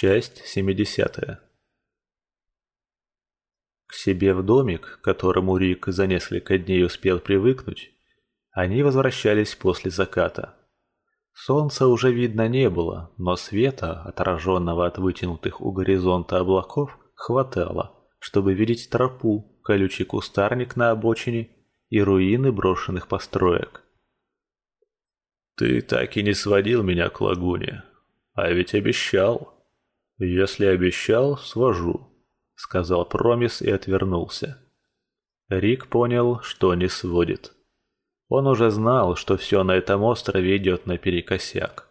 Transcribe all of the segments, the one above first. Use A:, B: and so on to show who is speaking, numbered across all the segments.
A: Часть 70. К себе в домик, к которому Рик за несколько дней успел привыкнуть, они возвращались после заката. Солнца уже видно не было, но света, отраженного от вытянутых у горизонта облаков, хватало, чтобы видеть тропу, колючий кустарник на обочине и руины брошенных построек. «Ты так и не сводил меня к лагуне, а ведь обещал», «Если обещал, свожу», — сказал Промис и отвернулся. Рик понял, что не сводит. Он уже знал, что все на этом острове идет наперекосяк.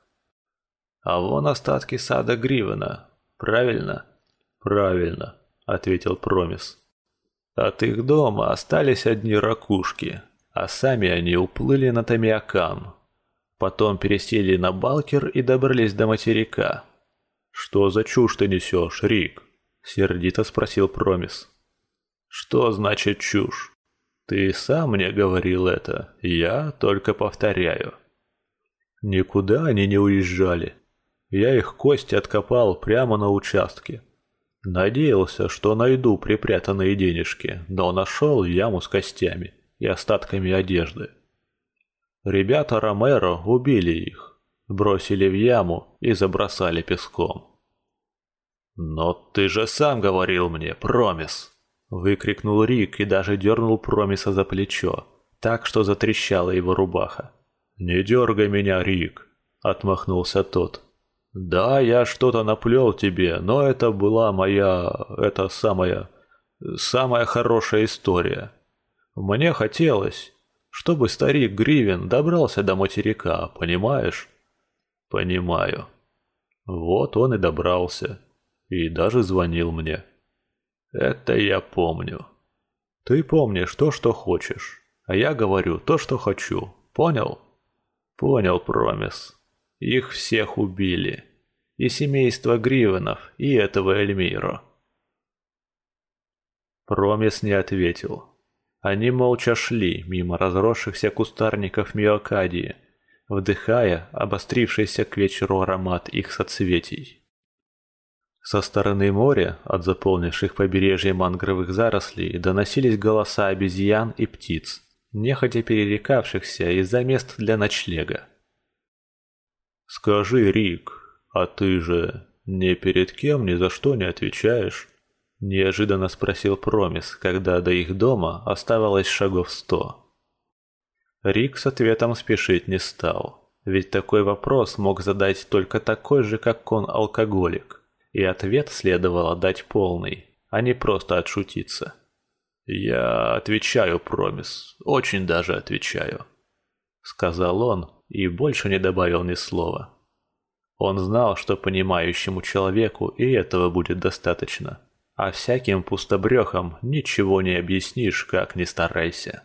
A: «А вон остатки сада Гривена, правильно?» «Правильно», — ответил Промис. «От их дома остались одни ракушки, а сами они уплыли на Тамиакан. Потом пересели на Балкер и добрались до материка». «Что за чушь ты несешь, Рик?» — сердито спросил Промис. «Что значит чушь? Ты сам мне говорил это, я только повторяю». Никуда они не уезжали. Я их кости откопал прямо на участке. Надеялся, что найду припрятанные денежки, но нашел яму с костями и остатками одежды. Ребята Ромеро убили их, бросили в яму и забросали песком. «Но ты же сам говорил мне, Промис!» Выкрикнул Рик и даже дернул Промиса за плечо, так что затрещала его рубаха. «Не дергай меня, Рик!» — отмахнулся тот. «Да, я что-то наплел тебе, но это была моя... это самая... самая хорошая история. Мне хотелось, чтобы старик Гривен добрался до материка, понимаешь?» «Понимаю». Вот он и добрался и даже звонил мне. Это я помню. Ты помнишь то, что хочешь, а я говорю то, что хочу. Понял? Понял, Промис. Их всех убили. И семейство Гривенов, и этого Эльмиро. Промис не ответил. Они молча шли мимо разросшихся кустарников Миокадии, вдыхая обострившийся к вечеру аромат их соцветий. Со стороны моря, от заполнивших побережье мангровых зарослей, доносились голоса обезьян и птиц, нехотя перерекавшихся из-за мест для ночлега. «Скажи, Рик, а ты же ни перед кем ни за что не отвечаешь?» Неожиданно спросил Промис, когда до их дома оставалось шагов сто. Рик с ответом спешить не стал, ведь такой вопрос мог задать только такой же, как он, алкоголик и ответ следовало дать полный, а не просто отшутиться. «Я отвечаю, Промис, очень даже отвечаю», — сказал он и больше не добавил ни слова. Он знал, что понимающему человеку и этого будет достаточно, а всяким пустобрехам ничего не объяснишь, как ни старайся.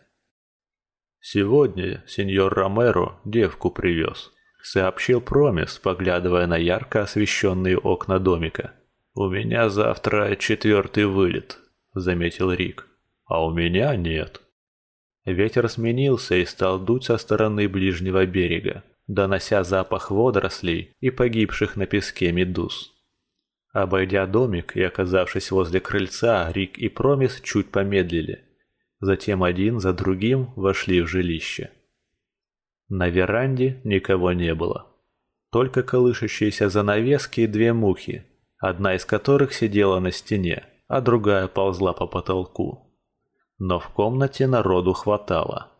A: Сегодня сеньор Ромеро девку привез сообщил Промис, поглядывая на ярко освещенные окна домика. «У меня завтра четвертый вылет», — заметил Рик. «А у меня нет». Ветер сменился и стал дуть со стороны ближнего берега, донося запах водорослей и погибших на песке медуз. Обойдя домик и оказавшись возле крыльца, Рик и Промис чуть помедлили. Затем один за другим вошли в жилище. На веранде никого не было. Только колышащиеся занавески и две мухи, одна из которых сидела на стене, а другая ползла по потолку. Но в комнате народу хватало.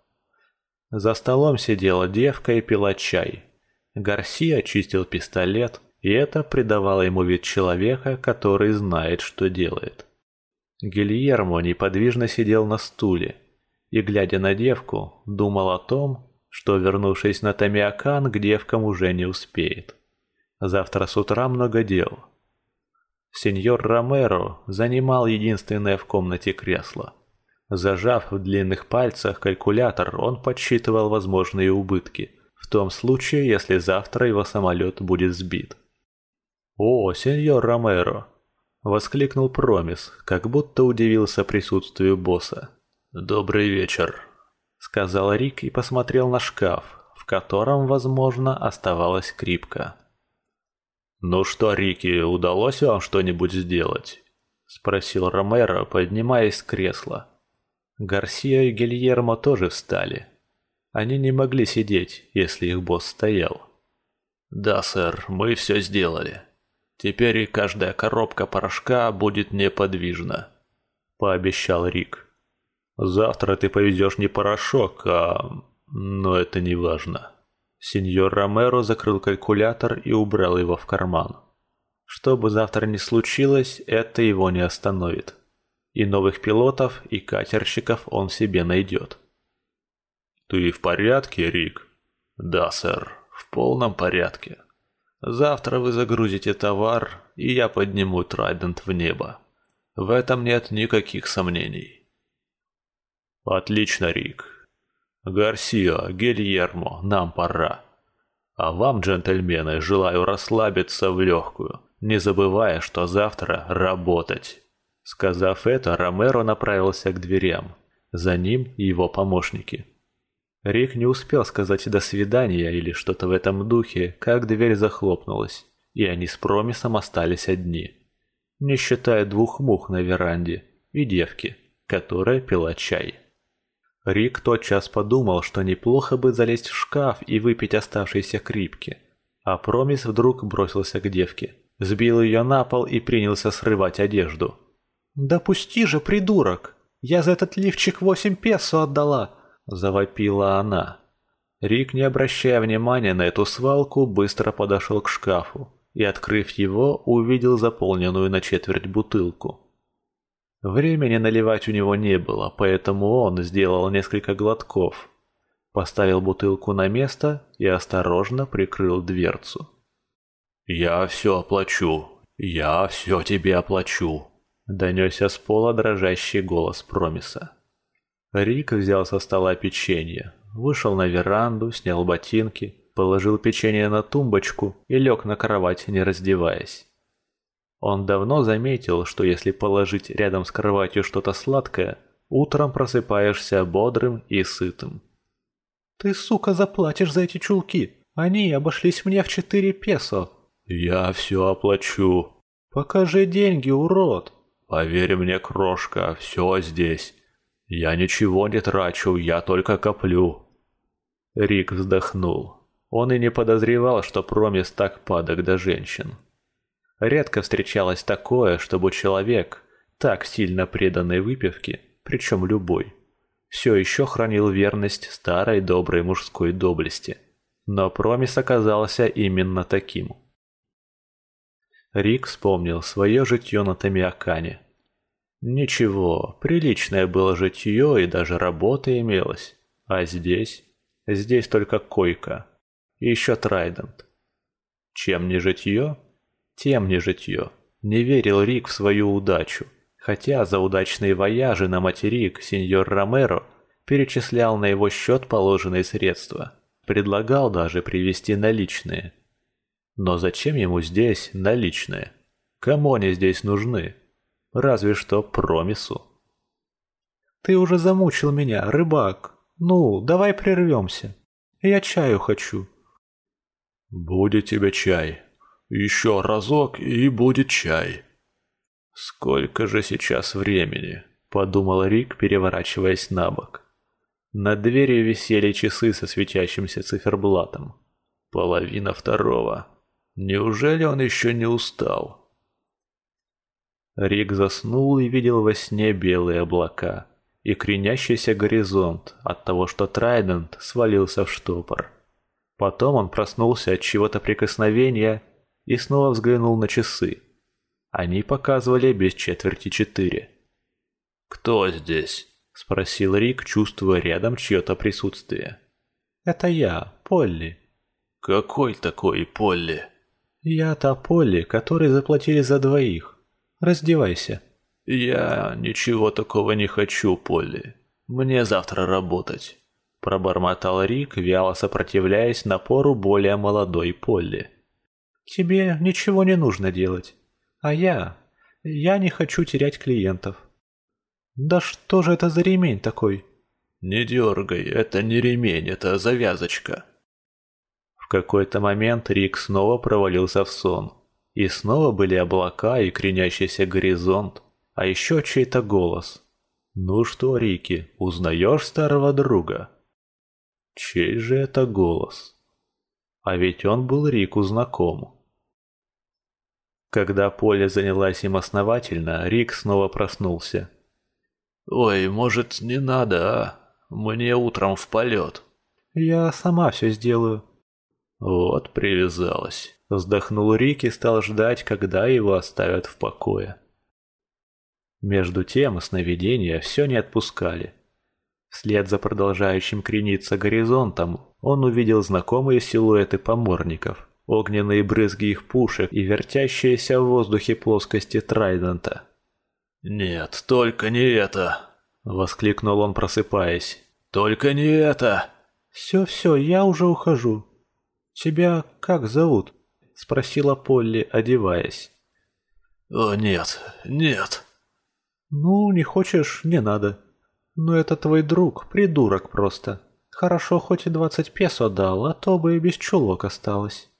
A: За столом сидела девка и пила чай. Гарсия чистил пистолет, и это придавало ему вид человека, который знает, что делает. Гильермо неподвижно сидел на стуле и, глядя на девку, думал о том, что, вернувшись на Тамиакан, к девкам уже не успеет. Завтра с утра много дел. Сеньор Ромеро занимал единственное в комнате кресло. Зажав в длинных пальцах калькулятор, он подсчитывал возможные убытки, в том случае, если завтра его самолет будет сбит. «О, сеньор Ромеро!» — воскликнул Промис, как будто удивился присутствию босса. «Добрый вечер!» сказал Рик и посмотрел на шкаф, в котором, возможно, оставалась скрипка. «Ну что, Рики, удалось вам что-нибудь сделать?» — спросил Ромеро, поднимаясь с кресла. Гарсия и Гильермо тоже встали. Они не могли сидеть, если их босс стоял. «Да, сэр, мы все сделали. Теперь и каждая коробка порошка будет неподвижна», — пообещал Рик. «Завтра ты повезешь не порошок, а... но это не важно». Сеньор Ромеро закрыл калькулятор и убрал его в карман. Что бы завтра ни случилось, это его не остановит. И новых пилотов, и катерщиков он себе найдет. «Ты в порядке, Рик?» «Да, сэр, в полном порядке. Завтра вы загрузите товар, и я подниму Трайдент в небо. В этом нет никаких сомнений». «Отлично, Рик. «Гарсио, Гильермо, нам пора. А вам, джентльмены, желаю расслабиться в легкую, не забывая, что завтра работать». Сказав это, Ромеро направился к дверям. За ним его помощники. Рик не успел сказать «до свидания» или что-то в этом духе, как дверь захлопнулась, и они с Промисом остались одни. Не считая двух мух на веранде и девки, которая пила чай. Рик тотчас подумал, что неплохо бы залезть в шкаф и выпить оставшиеся крипки. А Промис вдруг бросился к девке, сбил ее на пол и принялся срывать одежду. «Да пусти же, придурок! Я за этот лифчик восемь песо отдала!» – завопила она. Рик, не обращая внимания на эту свалку, быстро подошел к шкафу и, открыв его, увидел заполненную на четверть бутылку. Времени наливать у него не было, поэтому он сделал несколько глотков, поставил бутылку на место и осторожно прикрыл дверцу. «Я все оплачу, я все тебе оплачу», — донесся с пола дрожащий голос Промиса. Рик взял со стола печенье, вышел на веранду, снял ботинки, положил печенье на тумбочку и лег на кровать, не раздеваясь. Он давно заметил, что если положить рядом с кроватью что-то сладкое, утром просыпаешься бодрым и сытым. «Ты, сука, заплатишь за эти чулки! Они обошлись мне в четыре песо!» «Я все оплачу!» «Покажи деньги, урод!» «Поверь мне, крошка, все здесь. Я ничего не трачу, я только коплю!» Рик вздохнул. Он и не подозревал, что Промис так падок до женщин. Редко встречалось такое, чтобы человек, так сильно преданный выпивке, причем любой, все еще хранил верность старой доброй мужской доблести. Но Промис оказался именно таким. Рик вспомнил свое житье на Тамиакане. Ничего, приличное было житье и даже работа имелась. А здесь? Здесь только койка. И еще Трайдент. Чем не житье? Тем не житье. Не верил Рик в свою удачу, хотя за удачные вояжи на материк сеньор Ромеро перечислял на его счет положенные средства, предлагал даже привезти наличные. Но зачем ему здесь наличные? Кому они здесь нужны? Разве что промису. «Ты уже замучил меня, рыбак. Ну, давай прервемся. Я чаю хочу». «Будет тебе чай», еще разок, и будет чай. Сколько же сейчас времени? Подумал Рик, переворачиваясь на бок. На двери висели часы со светящимся циферблатом. Половина второго. Неужели он еще не устал? Рик заснул и видел во сне белые облака и кренящийся горизонт от того, что Трайдент свалился в штопор. Потом он проснулся от чего-то прикосновения и снова взглянул на часы. Они показывали без четверти четыре. «Кто здесь?» – спросил Рик, чувствуя рядом чье-то присутствие. «Это я, Полли». «Какой такой Полли?» «Я та Полли, которой заплатили за двоих. Раздевайся». «Я ничего такого не хочу, Полли. Мне завтра работать», – пробормотал Рик, вяло сопротивляясь напору более молодой Полли. Тебе ничего не нужно делать. А я... Я не хочу терять клиентов. Да что же это за ремень такой? Не дергай, это не ремень, это завязочка. В какой-то момент Рик снова провалился в сон. И снова были облака и кренящийся горизонт, а еще чей-то голос. «Ну что, Рики, узнаешь старого друга?» Чей же это голос? А ведь он был Рику знаком. Когда Поля занялась им основательно, Рик снова проснулся.
B: «Ой, может, не надо, а? Мне утром в полет».
A: «Я сама все сделаю».
B: «Вот привязалась».
A: Вздохнул Рик и стал ждать, когда его оставят в покое. Между тем сновидения все не отпускали. Вслед за продолжающим крениться горизонтом он увидел знакомые силуэты поморников, огненные брызги их пушек и вертящиеся в воздухе плоскости Трайдента.
B: «Нет, только не это!»
A: — воскликнул он, просыпаясь.
B: «Только не это!»
A: «Все-все, я уже ухожу. Тебя как зовут?» — спросила Полли, одеваясь.
B: «О, нет, нет».
A: «Ну, не хочешь, не надо. Но это твой друг, придурок просто. Хорошо, хоть и двадцать песо дал, а то бы и без чулок осталось».